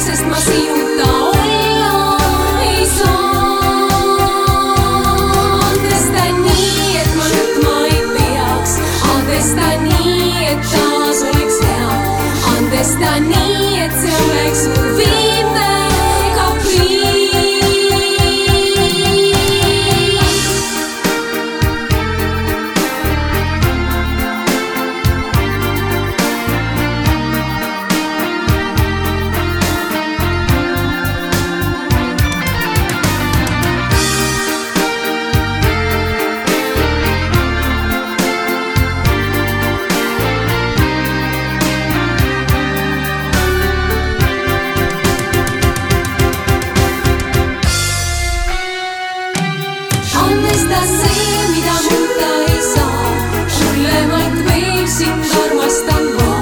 sest ma sinuta olla ei saa. andesta nii, et ma nutma ei peaks, andesta nii, et taas oleks hea, andesta nii, et see oleks mu viimane. mõista see, mida muuta ei saa. sulle ma kõik sind armastan ma,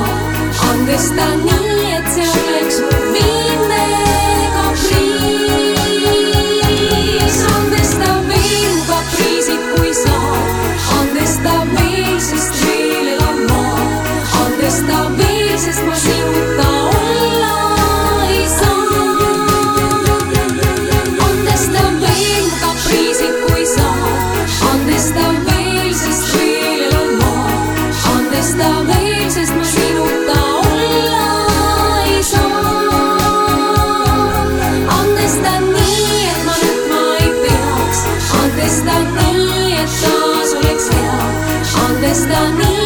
andestan ja On this time,